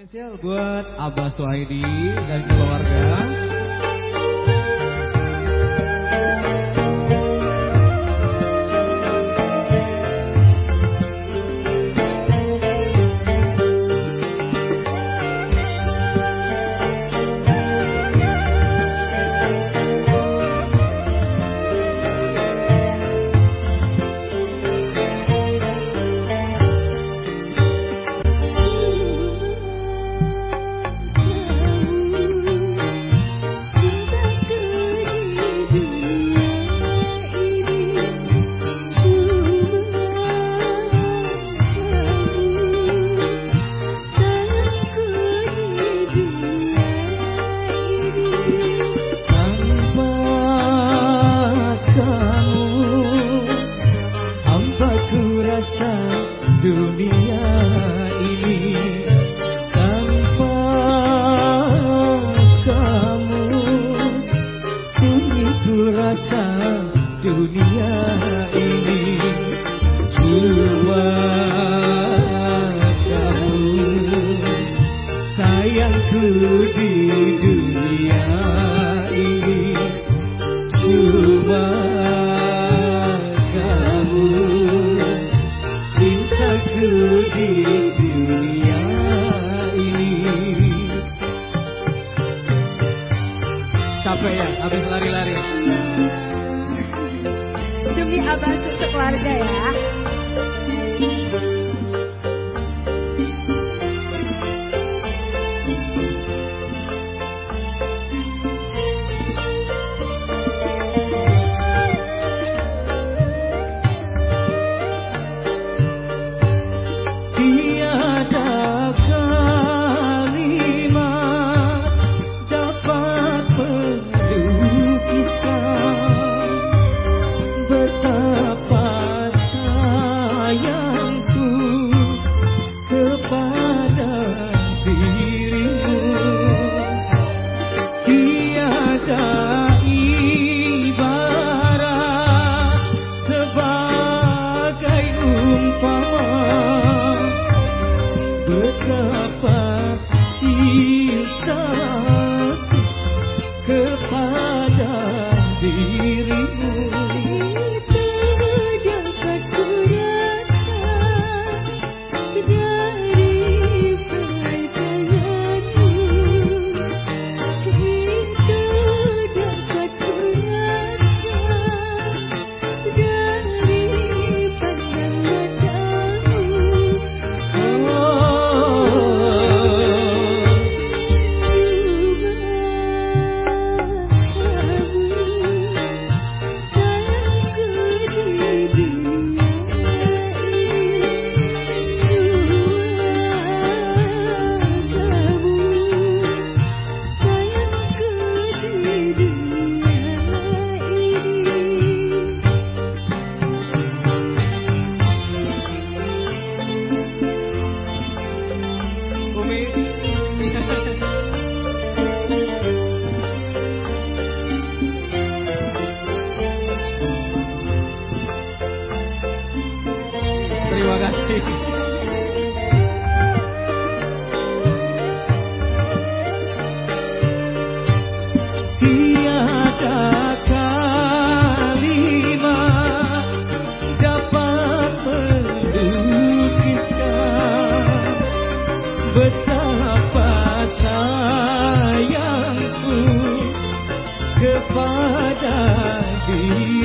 Spesial buat Abah Suhaidi dan keluarga. capek ya habis lari-lari. Demi abah sekeluarga ya. kasih. Tiada kalimat dapat melukiskan betapa sayangku kepada diri.